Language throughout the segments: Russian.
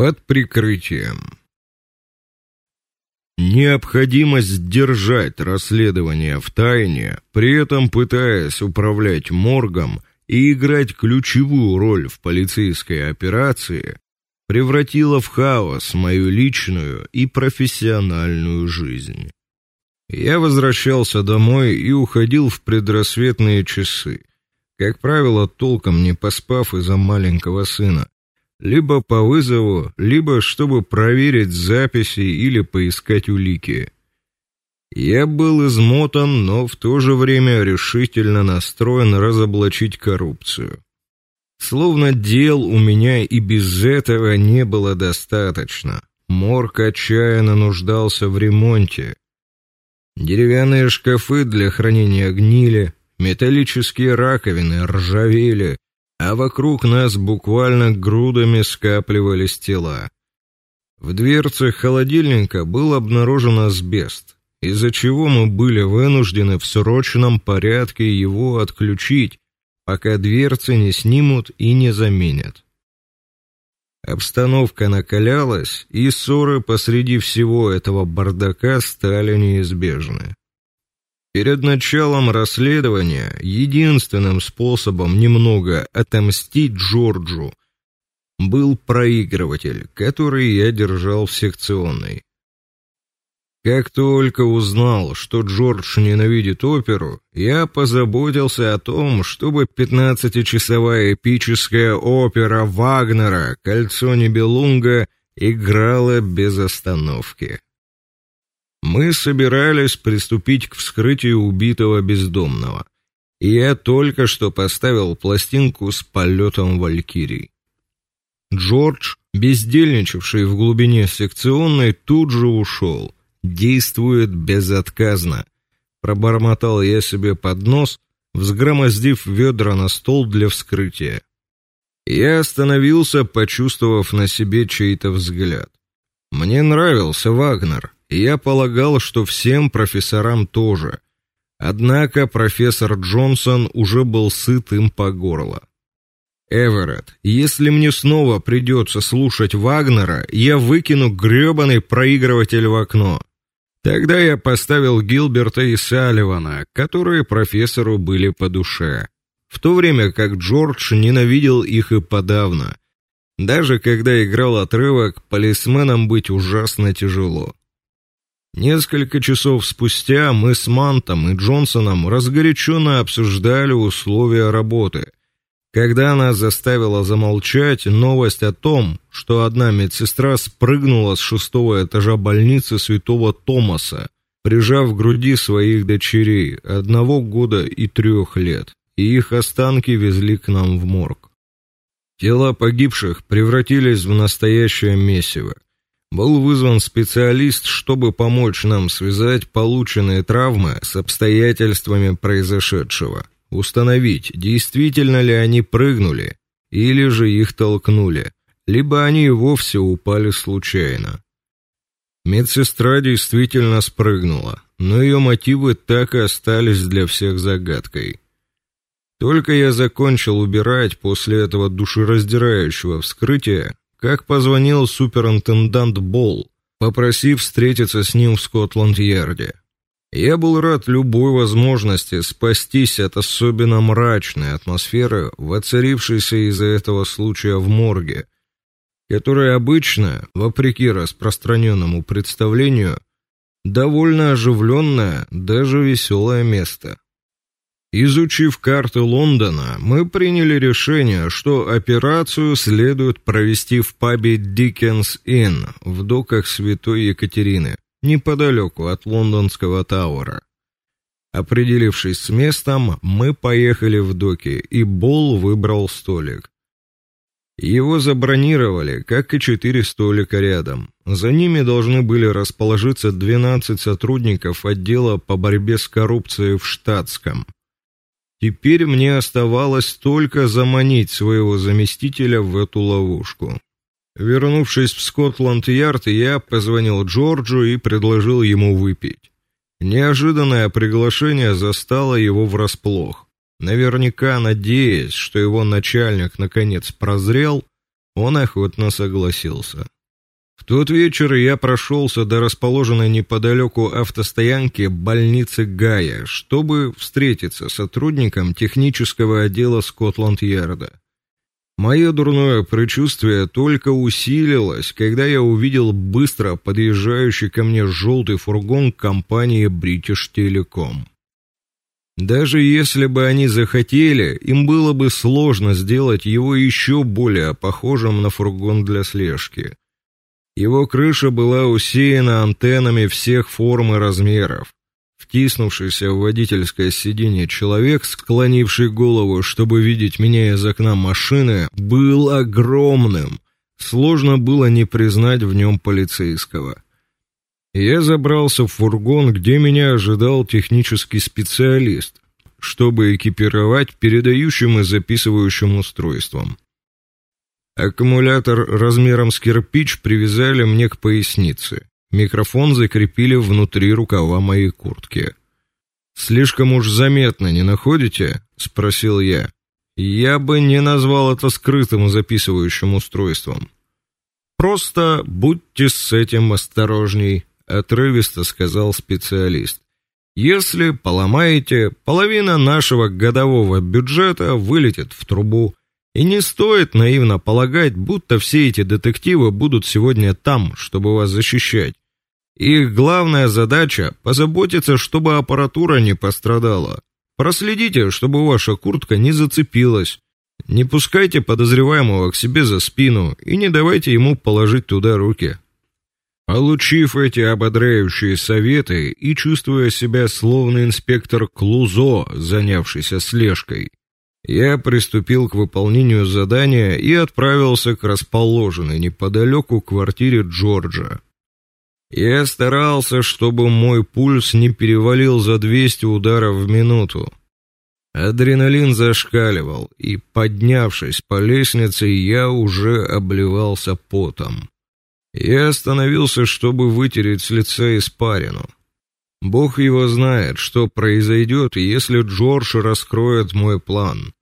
Под прикрытием. Необходимость держать расследование в тайне, при этом пытаясь управлять моргом и играть ключевую роль в полицейской операции, превратила в хаос мою личную и профессиональную жизнь. Я возвращался домой и уходил в предрассветные часы, как правило, толком не поспав из-за маленького сына, либо по вызову, либо чтобы проверить записи или поискать улики. Я был измотан, но в то же время решительно настроен разоблачить коррупцию. Словно дел у меня и без этого не было достаточно. Морг отчаянно нуждался в ремонте. Деревянные шкафы для хранения гнили, металлические раковины ржавели, а вокруг нас буквально грудами скапливались тела. В дверцах холодильника был обнаружен асбест, из-за чего мы были вынуждены в срочном порядке его отключить, пока дверцы не снимут и не заменят. Обстановка накалялась, и ссоры посреди всего этого бардака стали неизбежны. Перед началом расследования единственным способом немного отомстить Джорджу был проигрыватель, который я держал в секционной. Как только узнал, что Джордж ненавидит оперу, я позаботился о том, чтобы пятнадцатичасовая эпическая опера Вагнера «Кольцо Нибелунга» играла без остановки. Мы собирались приступить к вскрытию убитого бездомного. И я только что поставил пластинку с полетом валькирий. Джордж, бездельничавший в глубине секционной, тут же ушел. Действует безотказно. Пробормотал я себе под нос, взгромоздив ведра на стол для вскрытия. Я остановился, почувствовав на себе чей-то взгляд. Мне нравился Вагнер, я полагал, что всем профессорам тоже. Однако профессор Джонсон уже был сыт им по горло. Эверетт, если мне снова придется слушать Вагнера, я выкину грёбаный проигрыватель в окно. Тогда я поставил Гилберта и Салливана, которые профессору были по душе, в то время как Джордж ненавидел их и подавно. Даже когда играл отрывок, полисменам быть ужасно тяжело. Несколько часов спустя мы с Мантом и Джонсоном разгоряченно обсуждали условия работы. Когда она заставила замолчать новость о том, что одна медсестра спрыгнула с шестого этажа больницы Святого Томаса, прижав к груди своих дочерей одного года и трех лет, и их останки везли к нам в морг. Тела погибших превратились в настоящее месиво. Был вызван специалист, чтобы помочь нам связать полученные травмы с обстоятельствами произошедшего, установить, действительно ли они прыгнули или же их толкнули, либо они вовсе упали случайно. Медсестра действительно спрыгнула, но ее мотивы так и остались для всех загадкой. Только я закончил убирать после этого душераздирающего вскрытия, как позвонил суперинтендант Болл, попросив встретиться с ним в Скотланд-Ярде. Я был рад любой возможности спастись от особенно мрачной атмосферы, воцарившейся из-за этого случая в морге, которая обычно, вопреки распространенному представлению, довольно оживленное, даже веселое место. Изучив карты Лондона, мы приняли решение, что операцию следует провести в пабе Dickens Inn в доках Святой Екатерины, неподалеку от лондонского Тауэра. Определившись с местом, мы поехали в доки, и Бол выбрал столик. Его забронировали, как и четыре столика рядом. За ними должны были расположиться 12 сотрудников отдела по борьбе с коррупцией в штатском. Теперь мне оставалось только заманить своего заместителя в эту ловушку. Вернувшись в Скотланд-Ярд, я позвонил Джорджу и предложил ему выпить. Неожиданное приглашение застало его врасплох. Наверняка надеясь, что его начальник наконец прозрел, Он охотно согласился. В тот вечер я прошелся до расположенной неподалеку автостоянки больницы Гая, чтобы встретиться с сотрудником технического отдела Скотланд-Ярда. Мое дурное предчувствие только усилилось, когда я увидел быстро подъезжающий ко мне желтый фургон компании British Telecom. Даже если бы они захотели, им было бы сложно сделать его еще более похожим на фургон для слежки. Его крыша была усеяна антеннами всех форм и размеров. Втиснувшийся в водительское сиденье человек, склонивший голову, чтобы видеть меня из окна машины, был огромным. Сложно было не признать в нем полицейского. Я забрался в фургон, где меня ожидал технический специалист, чтобы экипировать передающим и записывающим устройством. Аккумулятор размером с кирпич привязали мне к пояснице. Микрофон закрепили внутри рукава моей куртки. Слишком уж заметно, не находите? спросил я. Я бы не назвал это скрытым записывающим устройством. Просто будьте с этим осторожней, отрывисто сказал специалист. Если поломаете, половина нашего годового бюджета вылетит в трубу. И не стоит наивно полагать, будто все эти детективы будут сегодня там, чтобы вас защищать. Их главная задача позаботиться, чтобы аппаратура не пострадала. Проследите, чтобы ваша куртка не зацепилась. Не пускайте подозреваемого к себе за спину и не давайте ему положить туда руки. Получив эти ободряющие советы и чувствуя себя словно инспектор Клузо, занявшийся слежкой, я приступил к выполнению задания и отправился к расположенной неподалеку квартире Джорджа. Я старался, чтобы мой пульс не перевалил за 200 ударов в минуту. Адреналин зашкаливал, и поднявшись по лестнице, я уже обливался потом. Я остановился, чтобы вытереть с лица испарину. Бог его знает, что произойдет, если Джордж раскроет мой план.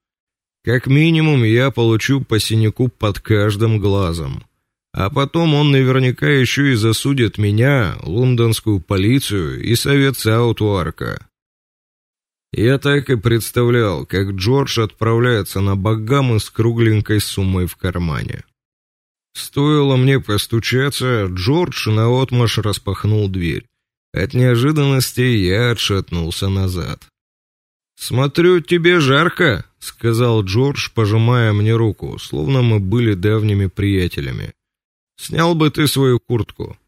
Как минимум, я получу по синяку под каждым глазом. А потом он наверняка еще и засудит меня, лондонскую полицию и совет Саутуарка. Я так и представлял, как Джордж отправляется на Багамы с кругленькой суммой в кармане. Стоило мне постучаться, Джордж наотмашь распахнул дверь. От неожиданности я отшатнулся назад. Смотрю, тебе жарко, сказал Джордж, пожимая мне руку, словно мы были давними приятелями. Снял бы ты свою куртку.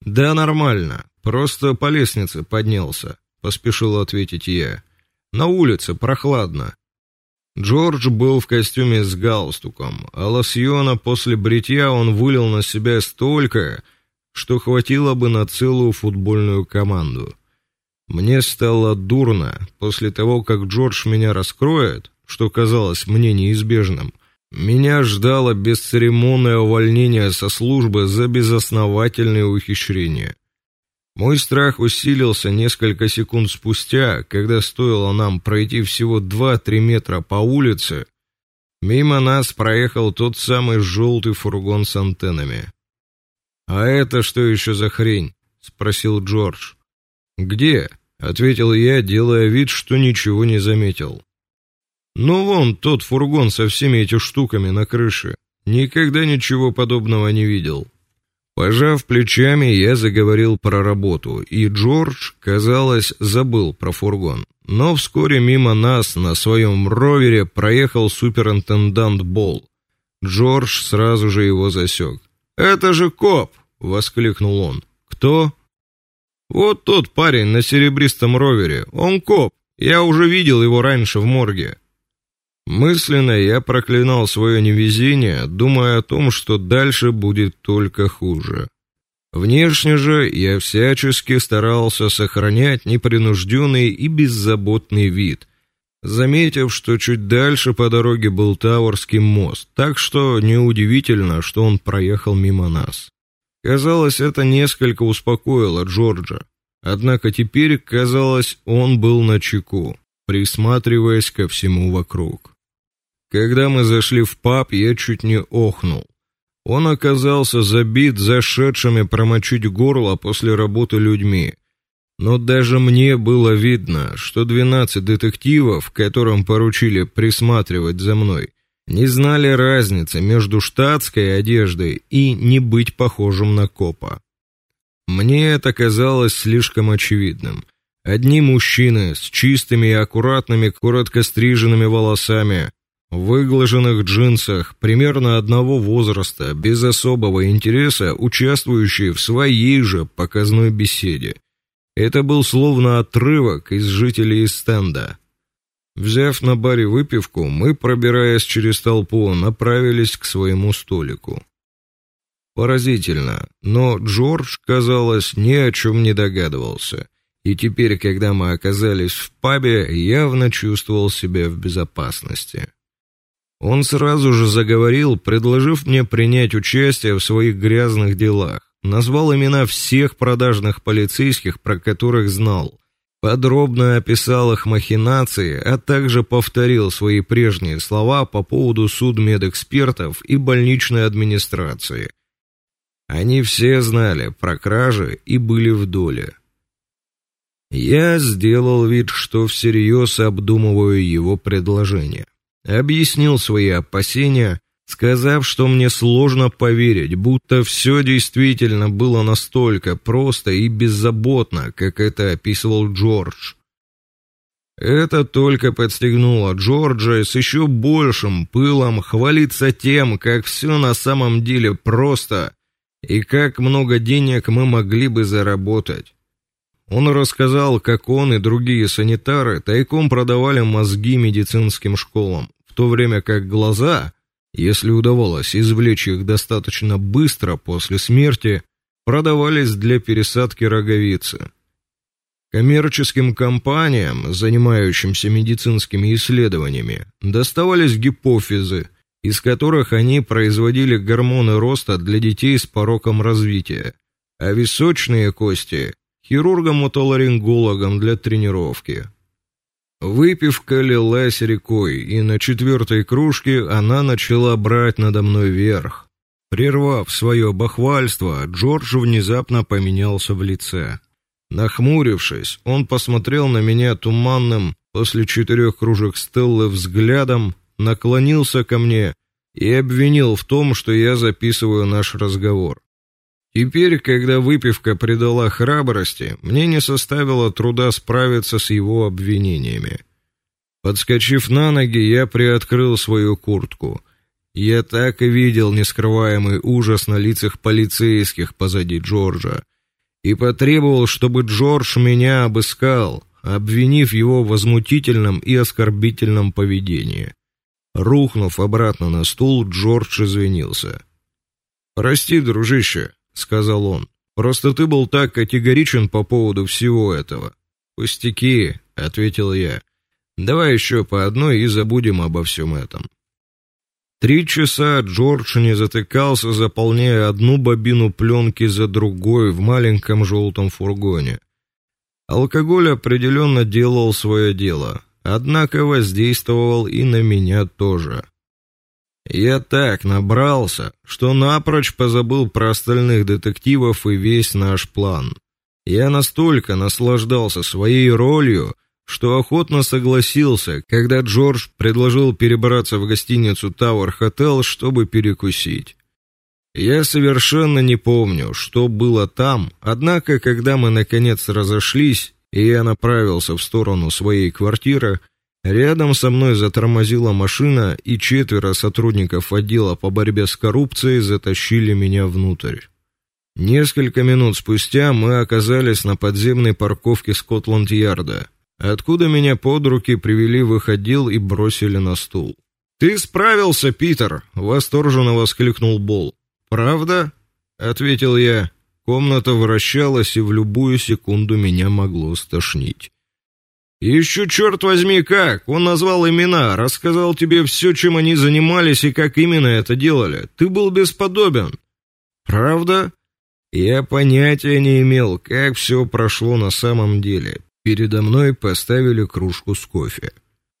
Да нормально, просто по лестнице поднялся, поспешил ответить я. На улице прохладно. Джордж был в костюме с галстуком, а лосьона после бритья он вылил на себя столько, что хватило бы на целую футбольную команду. Мне стало дурно после того, как Джордж меня раскроет, что казалось мне неизбежным. Меня ждало бесцеремонное увольнение со службы за безосновательные ухищрения. Мой страх усилился несколько секунд спустя, когда стоило нам пройти всего 2-3 метра по улице, мимо нас проехал тот самый желтый фургон с антеннами. А это что еще за хрень? спросил Джордж. Где? ответил я, делая вид, что ничего не заметил. Ну вон тот фургон со всеми этими штуками на крыше. Никогда ничего подобного не видел. Пожав плечами, я заговорил про работу, и Джордж, казалось, забыл про фургон. Но вскоре мимо нас на своем ровере проехал суперинтендант Бол. Джордж сразу же его засек. "Это же коп", воскликнул он. "Кто?" "Вот тот парень на серебристом ровере. Он коп. Я уже видел его раньше в морге". Мысленно я проклинал свое невезение, думая о том, что дальше будет только хуже. Внешне же я всячески старался сохранять непринужденный и беззаботный вид, заметив, что чуть дальше по дороге был Тауэрский мост, так что неудивительно, что он проехал мимо нас. Казалось, это несколько успокоило Джорджа. Однако теперь, казалось, он был на чеку, присматриваясь ко всему вокруг. Когда мы зашли в паб, я чуть не охнул. Он оказался забит зашедшими промочить горло после работы людьми. Но даже мне было видно, что двенадцать детективов, которым поручили присматривать за мной, не знали разницы между штатской одеждой и не быть похожим на копа. Мне это казалось слишком очевидным. Одни мужчины с чистыми и аккуратными коротко стриженными волосами, в выглаженных джинсах, примерно одного возраста, без особого интереса, участвующие в своей же показной беседе. Это был словно отрывок из жителей стенда. Взяв на баре выпивку, мы, пробираясь через толпу, направились к своему столику. Поразительно, но Джордж, казалось, ни о чем не догадывался. И теперь, когда мы оказались в пабе, явно чувствовал себя в безопасности. Он сразу же заговорил, предложив мне принять участие в своих грязных делах. Назвал имена всех продажных полицейских, про которых знал. Подробно описал их махинации, а также повторил свои прежние слова по поводу судмедэкспертов и больничной администрации. Они все знали про кражи и были в доле. Я сделал вид, что всерьез обдумываю его предложение. Объяснил свои опасения, сказав, что мне сложно поверить, будто все действительно было настолько просто и беззаботно, как это описывал Джордж. Это только подстегнуло Джорджа с еще большим пылом хвалиться тем, как все на самом деле просто и как много денег мы могли бы заработать. Он рассказал, как он и другие санитары тайком продавали мозги медицинским школам, в то время как глаза, если удавалось извлечь их достаточно быстро после смерти, продавались для пересадки роговицы. Коммерческим компаниям, занимающимся медицинскими исследованиями, доставались гипофизы, из которых они производили гормоны роста для детей с пороком развития, а височные кости хирургам-отоларингологам для тренировки. Выпивка лилась рекой, и на четвертой кружке она начала брать надо мной верх. Прервав свое бахвальство, Джордж внезапно поменялся в лице. Нахмурившись, он посмотрел на меня туманным после четырех кружек Стеллы взглядом, наклонился ко мне и обвинил в том, что я записываю наш разговор. Теперь, когда выпивка придала храбрости, мне не составило труда справиться с его обвинениями. Подскочив на ноги, я приоткрыл свою куртку. Я так и видел нескрываемый ужас на лицах полицейских позади Джорджа и потребовал, чтобы Джордж меня обыскал, обвинив его в возмутительном и оскорбительном поведении. Рухнув обратно на стул, Джордж извинился. Прости, дружище, сказал он. Просто ты был так категоричен по поводу всего этого. Пустяки, ответил я. Давай еще по одной и забудем обо всем этом. Три часа Джордж не затыкался, заполняя одну бобину пленки за другой в маленьком желтом фургоне. Алкоголь определенно делал свое дело, однако воздействовал и на меня тоже. Я так набрался, что напрочь позабыл про остальных детективов и весь наш план. Я настолько наслаждался своей ролью, что охотно согласился, когда Джордж предложил перебраться в гостиницу Tower Hotel, чтобы перекусить. Я совершенно не помню, что было там, однако когда мы наконец разошлись, и я направился в сторону своей квартиры, Рядом со мной затормозила машина, и четверо сотрудников отдела по борьбе с коррупцией затащили меня внутрь. Несколько минут спустя мы оказались на подземной парковке Скотланд-Ярда, откуда меня под руки привели в их отдел и бросили на стул. "Ты справился, Питер", восторженно воскликнул Бол. "Правда?" ответил я. Комната вращалась, и в любую секунду меня могло стошнить. Еще черт возьми как! Он назвал имена, рассказал тебе все, чем они занимались и как именно это делали. Ты был бесподобен. Правда? Я понятия не имел, как все прошло на самом деле. Передо мной поставили кружку с кофе.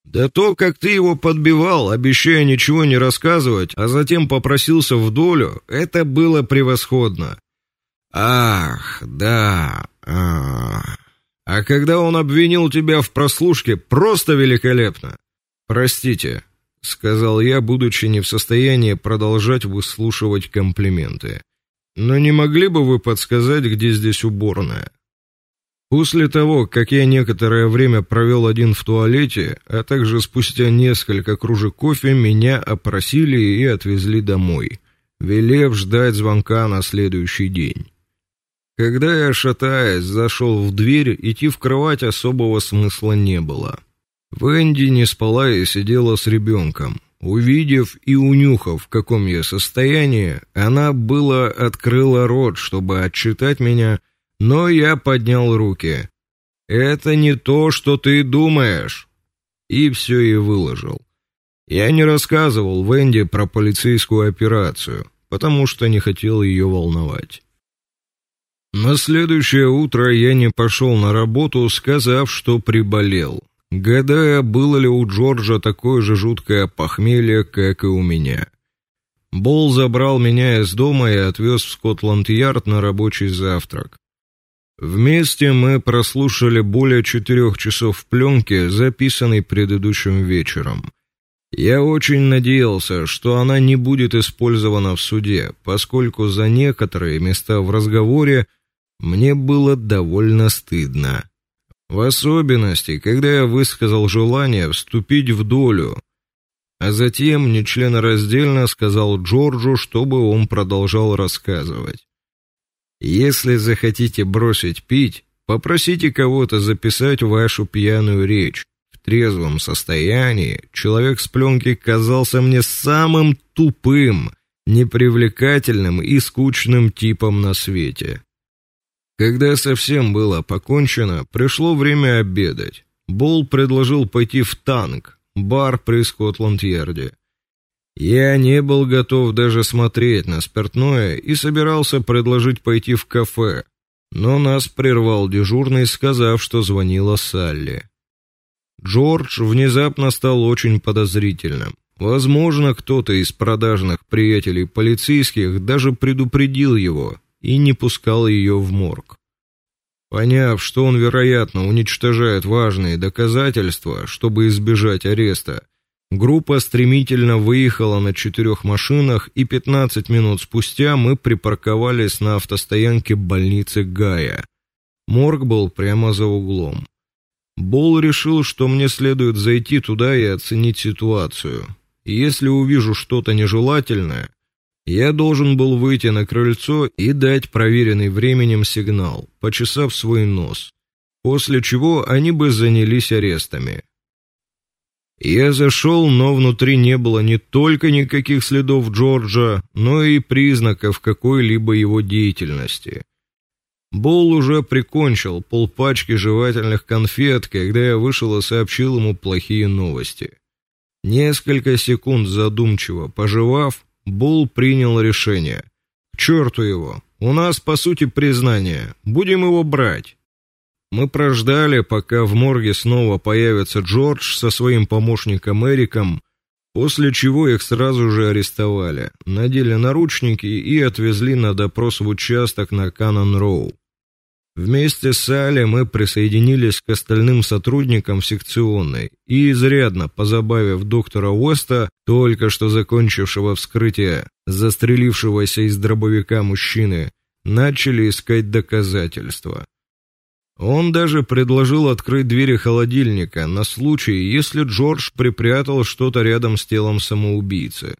Да то, как ты его подбивал, обещая ничего не рассказывать, а затем попросился в долю, это было превосходно. Ах, да. А, а когда он обвинил тебя в прослушке, просто великолепно. Простите, сказал я, будучи не в состоянии продолжать выслушивать комплименты. Но не могли бы вы подсказать, где здесь уборная? После того, как я некоторое время провел один в туалете, а также спустя несколько кружек кофе, меня опросили и отвезли домой, велев ждать звонка на следующий день. Когда я, шатаясь, зашел в дверь, идти в кровать особого смысла не было. Венди не спала и сидела с ребенком. Увидев и унюхав, в каком я состоянии, она было открыла рот, чтобы отчитать меня, но я поднял руки. Это не то, что ты думаешь. И все и выложил. Я не рассказывал Венди про полицейскую операцию, потому что не хотел ее волновать. На следующее утро я не пошел на работу, сказав, что приболел, гадая, было ли у Джорджа такое же жуткое похмелье, как и у меня. Бол забрал меня из дома и отвез в Скотланд-Ярд на рабочий завтрак. Вместе мы прослушали более четырех часов пленки, записанной предыдущим вечером. Я очень надеялся, что она не будет использована в суде, поскольку за некоторые места в разговоре мне было довольно стыдно. В особенности, когда я высказал желание вступить в долю, а затем нечленораздельно сказал Джорджу, чтобы он продолжал рассказывать. Если захотите бросить пить, попросите кого-то записать вашу пьяную речь. В трезвом состоянии человек с пленки казался мне самым тупым, непривлекательным и скучным типом на свете. Когда совсем было покончено, пришло время обедать. Бол предложил пойти в танк, бар при Скотланд-Ярде. Я не был готов даже смотреть на спиртное и собирался предложить пойти в кафе, но нас прервал дежурный, сказав, что звонила Салли. Джордж внезапно стал очень подозрительным. Возможно, кто-то из продажных приятелей полицейских даже предупредил его и не пускал ее в морг. Поняв, что он, вероятно, уничтожает важные доказательства, чтобы избежать ареста, Группа стремительно выехала на четырех машинах, и 15 минут спустя мы припарковались на автостоянке больницы Гая. Морг был прямо за углом. Бол решил, что мне следует зайти туда и оценить ситуацию. Если увижу что-то нежелательное, я должен был выйти на крыльцо и дать проверенный временем сигнал, почесав свой нос. После чего они бы занялись арестами. Я зашел, но внутри не было не только никаких следов Джорджа, но и признаков какой-либо его деятельности. Бол уже прикончил полпачки жевательных конфет, когда я вышел и сообщил ему плохие новости. Несколько секунд задумчиво пожевав, Бол принял решение. К черту его. У нас по сути признание. Будем его брать. Мы прождали, пока в морге снова появится Джордж со своим помощником Эриком, после чего их сразу же арестовали, надели наручники и отвезли на допрос в участок на Каннон-Роу. Вместе с Али мы присоединились к остальным сотрудникам секционной и изрядно позабавив доктора Уэста, только что закончившего вскрытие застрелившегося из дробовика мужчины, начали искать доказательства. Он даже предложил открыть двери холодильника на случай, если Джордж припрятал что-то рядом с телом самоубийцы.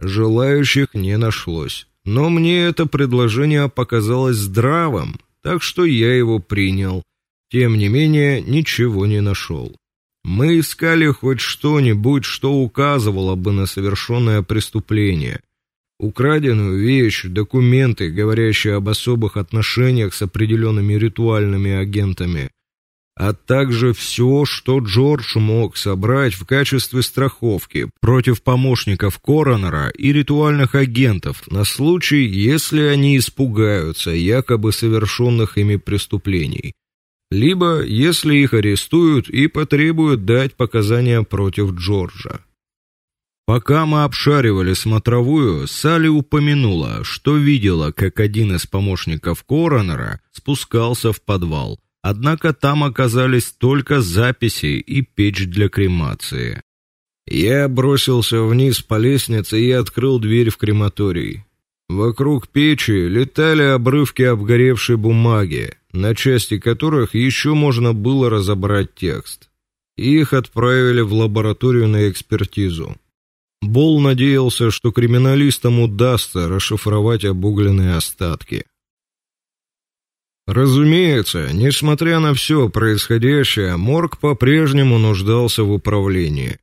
Желающих не нашлось, но мне это предложение показалось здравым, так что я его принял. Тем не менее, ничего не нашел. Мы искали хоть что-нибудь, что указывало бы на совершенное преступление украденную вещь, документы, говорящие об особых отношениях с определенными ритуальными агентами, а также все, что Джордж мог собрать в качестве страховки против помощников коронера и ритуальных агентов на случай, если они испугаются якобы совершенных ими преступлений. либо если их арестуют и потребуют дать показания против Джорджа. Пока мы обшаривали смотровую, Салли упомянула, что видела, как один из помощников коронера спускался в подвал. Однако там оказались только записи и печь для кремации. Я бросился вниз по лестнице и открыл дверь в крематорий. Вокруг печи летали обрывки обгоревшей бумаги, на части которых еще можно было разобрать текст. Их отправили в лабораторию на экспертизу. Бол надеялся, что криминалистам удастся расшифровать обугленные остатки. Разумеется, несмотря на все происходящее, морг по-прежнему нуждался в управлении.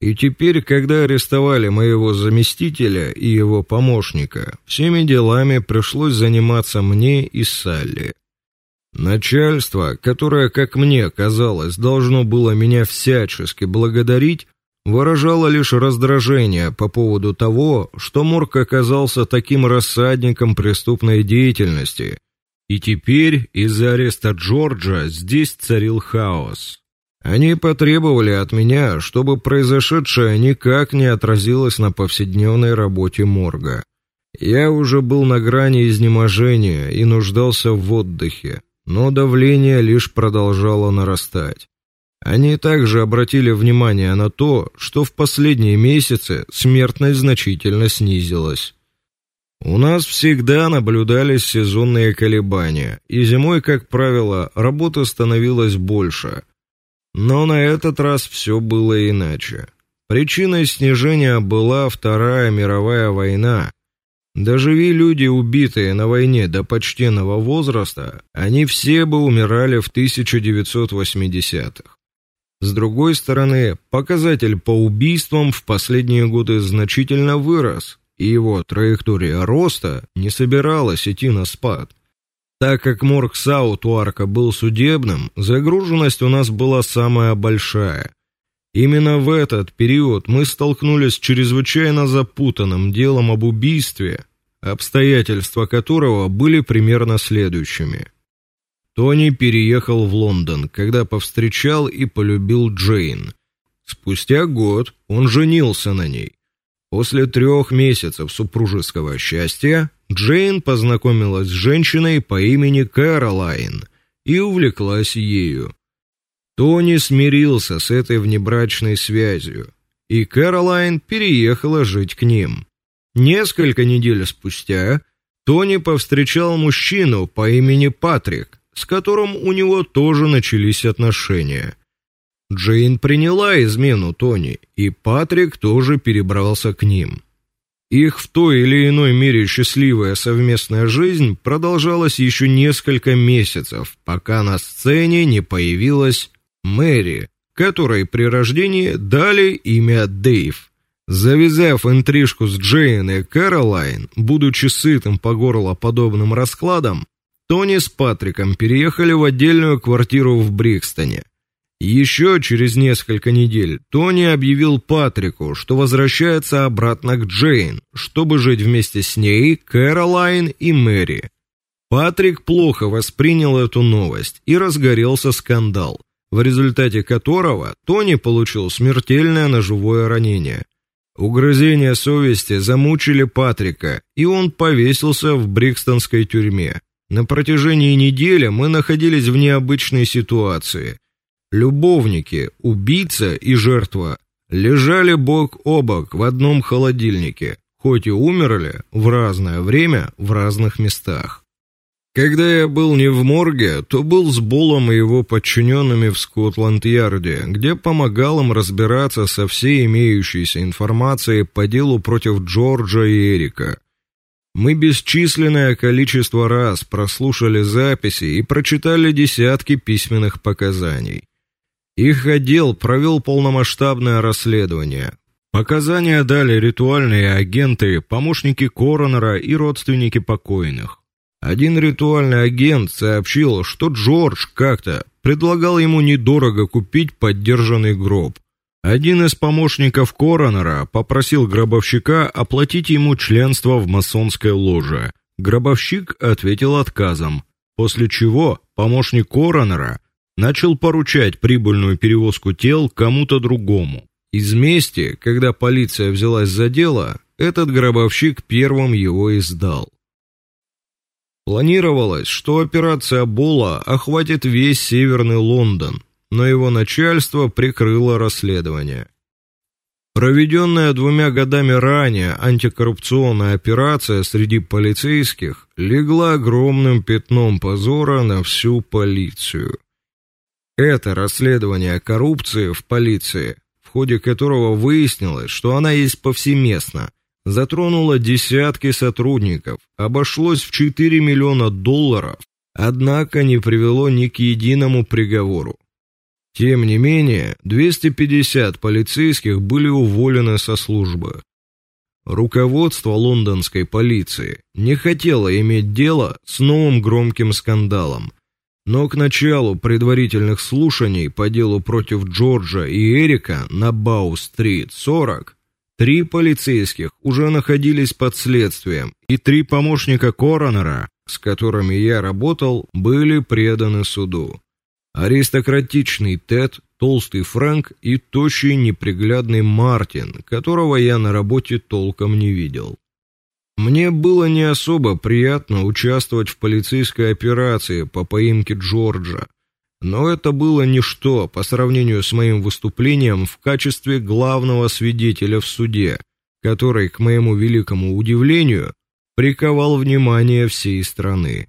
И теперь, когда арестовали моего заместителя и его помощника, всеми делами пришлось заниматься мне и Салли. Начальство, которое, как мне казалось, должно было меня всячески благодарить, выражало лишь раздражение по поводу того, что Морг оказался таким рассадником преступной деятельности, и теперь из-за ареста Джорджа здесь царил хаос. Они потребовали от меня, чтобы произошедшее никак не отразилось на повседневной работе морга. Я уже был на грани изнеможения и нуждался в отдыхе, но давление лишь продолжало нарастать. Они также обратили внимание на то, что в последние месяцы смертность значительно снизилась. У нас всегда наблюдались сезонные колебания, и зимой, как правило, работы становилось больше. Но на этот раз все было иначе. Причиной снижения была Вторая мировая война. Доживи люди, убитые на войне до почтенного возраста, они все бы умирали в 1980-х. С другой стороны, показатель по убийствам в последние годы значительно вырос, и его траектория роста не собиралась идти на спад. Так как морг Саут-Уарка был судебным, загруженность у нас была самая большая. Именно в этот период мы столкнулись с чрезвычайно запутанным делом об убийстве, обстоятельства которого были примерно следующими. Тони переехал в Лондон, когда повстречал и полюбил Джейн. Спустя год он женился на ней. После трех месяцев супружеского счастья Джейн познакомилась с женщиной по имени Кэролайн и увлеклась ею. Тони смирился с этой внебрачной связью, и Кэролайн переехала жить к ним. Несколько недель спустя Тони повстречал мужчину по имени Патрик, с которым у него тоже начались отношения. Джейн приняла измену Тони, и Патрик тоже перебрался к ним. Их в той или иной мере счастливая совместная жизнь продолжалась еще несколько месяцев, пока на сцене не появилась Мэри, которой при рождении дали имя Дэйв. Завязав интрижку с Джейн и Кэролайн, будучи сытым по горло подобным раскладом, Тони с Патриком переехали в отдельную квартиру в Брикстоне. Еще через несколько недель Тони объявил Патрику, что возвращается обратно к Джейн, чтобы жить вместе с ней, Кэролайн и Мэри. Патрик плохо воспринял эту новость, и разгорелся скандал, в результате которого Тони получил смертельное ножевое ранение. Угрызения совести замучили Патрика, и он повесился в Брикстонской тюрьме. На протяжении недели мы находились в необычной ситуации – Любовники, убийца и жертва лежали бок о бок в одном холодильнике, хоть и умерли в разное время в разных местах. Когда я был не в морге, то был с Болом и его подчиненными в Скотланд-Ярде, где помогал им разбираться со всей имеющейся информацией по делу против Джорджа и Эрика. Мы бесчисленное количество раз прослушали записи и прочитали десятки письменных показаний. Их отдел провел полномасштабное расследование. Показания дали ритуальные агенты, помощники коронера и родственники покойных. Один ритуальный агент сообщил, что Джордж как-то предлагал ему недорого купить поддержанный гроб. Один из помощников коронера попросил гробовщика оплатить ему членство в масонской ложе. Гробовщик ответил отказом, после чего помощник коронера начал поручать прибыльную перевозку тел кому-то другому. Из мести, когда полиция взялась за дело, этот гробовщик первым его и сдал. Планировалось, что операция Бола охватит весь северный Лондон, но его начальство прикрыло расследование. Проведенная двумя годами ранее антикоррупционная операция среди полицейских легла огромным пятном позора на всю полицию. Это расследование коррупции в полиции, в ходе которого выяснилось, что она есть повсеместно, затронуло десятки сотрудников, обошлось в 4 миллиона долларов, однако не привело ни к единому приговору. Тем не менее, 250 полицейских были уволены со службы. Руководство лондонской полиции не хотело иметь дело с новым громким скандалом, но к началу предварительных слушаний по делу против Джорджа и Эрика на Бау-стрит 40 три полицейских уже находились под следствием, и три помощника коронера, с которыми я работал, были преданы суду. Аристократичный Тед, толстый Фрэнк и тощий неприглядный Мартин, которого я на работе толком не видел. Мне было не особо приятно участвовать в полицейской операции по поимке Джорджа, но это было ничто по сравнению с моим выступлением в качестве главного свидетеля в суде, который, к моему великому удивлению, приковал внимание всей страны.